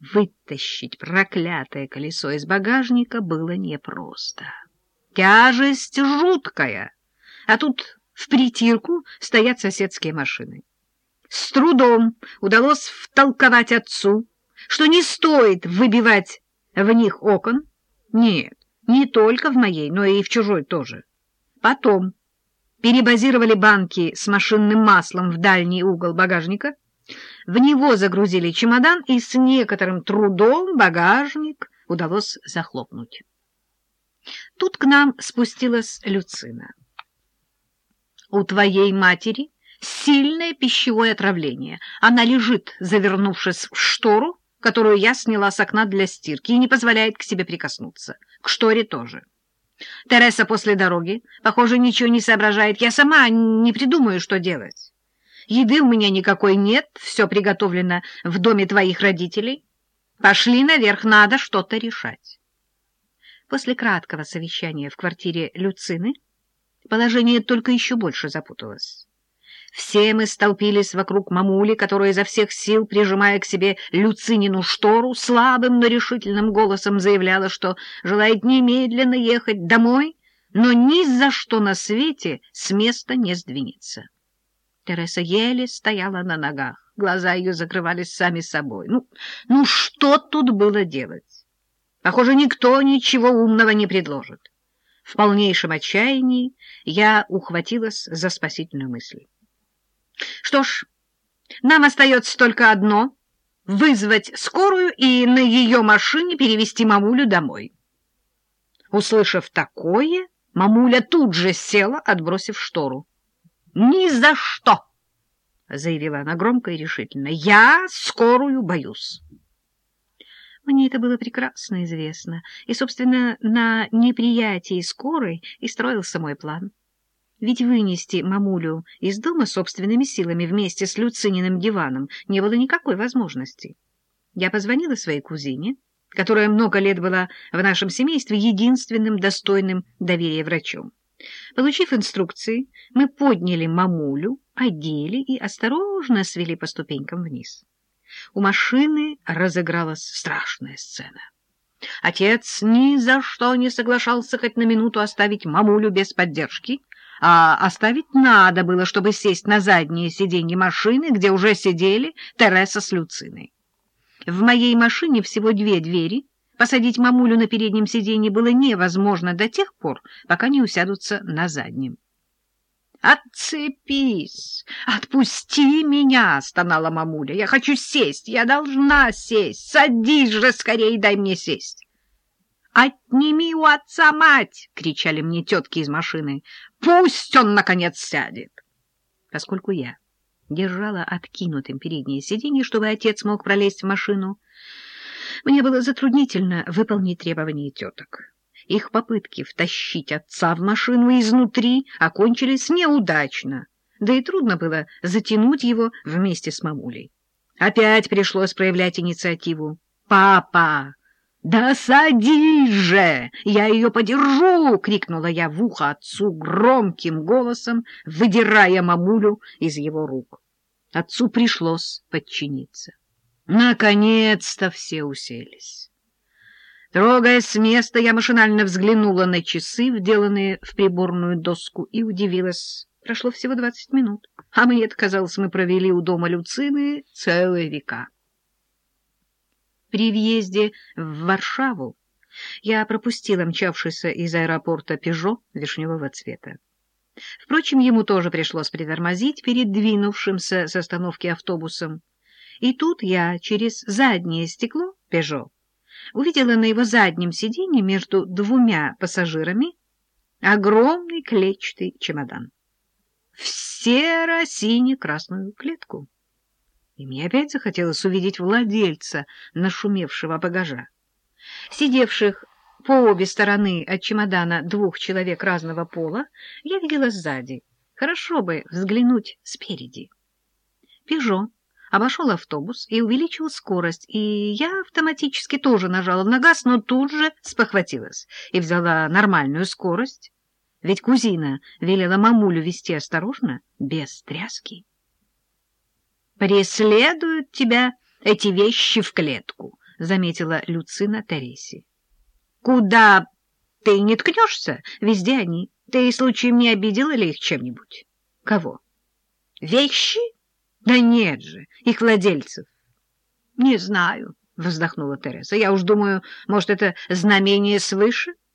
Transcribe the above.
Вытащить проклятое колесо из багажника было непросто. Тяжесть жуткая, а тут в притирку стоят соседские машины. С трудом удалось втолковать отцу, что не стоит выбивать в них окон. Нет, не только в моей, но и в чужой тоже. Потом перебазировали банки с машинным маслом в дальний угол багажника, в него загрузили чемодан, и с некоторым трудом багажник удалось захлопнуть. Тут к нам спустилась Люцина. «У твоей матери сильное пищевое отравление. Она лежит, завернувшись в штору, которую я сняла с окна для стирки, и не позволяет к себе прикоснуться. К шторе тоже. Тереса после дороги, похоже, ничего не соображает. Я сама не придумаю, что делать». Еды у меня никакой нет, все приготовлено в доме твоих родителей. Пошли наверх, надо что-то решать. После краткого совещания в квартире Люцины положение только еще больше запуталось. Все мы столпились вокруг мамули, которая изо всех сил, прижимая к себе Люцинину штору, слабым, но решительным голосом заявляла, что желает немедленно ехать домой, но ни за что на свете с места не сдвинется. Тереса еле стояла на ногах. Глаза ее закрывались сами собой. Ну, ну что тут было делать? Похоже, никто ничего умного не предложит. В полнейшем отчаянии я ухватилась за спасительную мысль. Что ж, нам остается только одно — вызвать скорую и на ее машине перевести мамулю домой. Услышав такое, мамуля тут же села, отбросив штору. «Ни за что!» — заявила она громко и решительно. «Я скорую боюсь». Мне это было прекрасно известно, и, собственно, на неприятии скорой и строился мой план. Ведь вынести мамулю из дома собственными силами вместе с Люцининым диваном не было никакой возможности. Я позвонила своей кузине, которая много лет была в нашем семействе единственным достойным доверия врачом. Получив инструкции, мы подняли мамулю, одели и осторожно свели по ступенькам вниз. У машины разыгралась страшная сцена. Отец ни за что не соглашался хоть на минуту оставить мамулю без поддержки, а оставить надо было, чтобы сесть на заднее сиденье машины, где уже сидели Тереса с Люциной. В моей машине всего две двери — Посадить мамулю на переднем сиденье было невозможно до тех пор, пока не усядутся на заднем. «Отцепись! Отпусти меня!» — стонала мамуля. «Я хочу сесть! Я должна сесть! Садись же скорее, дай мне сесть!» «Отними у отца мать!» — кричали мне тетки из машины. «Пусть он, наконец, сядет!» Поскольку я держала откинутым переднее сиденье, чтобы отец мог пролезть в машину, мне было затруднительно выполнить требования теток. Их попытки втащить отца в машину изнутри окончились неудачно, да и трудно было затянуть его вместе с мамулей. Опять пришлось проявлять инициативу. «Папа, да садись же! Я ее подержу!» — крикнула я в ухо отцу громким голосом, выдирая мамулю из его рук. Отцу пришлось подчиниться. Наконец-то все уселись. Трогаясь с места, я машинально взглянула на часы, вделанные в приборную доску, и удивилась. Прошло всего двадцать минут, а мне это казалось, мы провели у дома Люцины целые века. При въезде в Варшаву я пропустила мчавшийся из аэропорта «Пежо» вишневого цвета. Впрочем, ему тоже пришлось притормозить перед двинувшимся с остановки автобусом. И тут я через заднее стекло «Пежо» увидела на его заднем сиденье между двумя пассажирами огромный клетчатый чемодан в серо-сине-красную клетку. И мне опять захотелось увидеть владельца нашумевшего багажа. Сидевших по обе стороны от чемодана двух человек разного пола я видела сзади. Хорошо бы взглянуть спереди. «Пежо» обошел автобус и увеличил скорость, и я автоматически тоже нажала на газ, но тут же спохватилась и взяла нормальную скорость, ведь кузина велела мамулю вести осторожно, без тряски. «Преследуют тебя эти вещи в клетку», —— заметила Люцина Тереси. — Куда ты не ткнешься, везде они. Ты случаем не обидела ли их чем-нибудь? — Кого? — Вещи? Да нет же, их владельцев. — Не знаю, — вздохнула Тереса. — Я уж думаю, может, это знамение свыше? —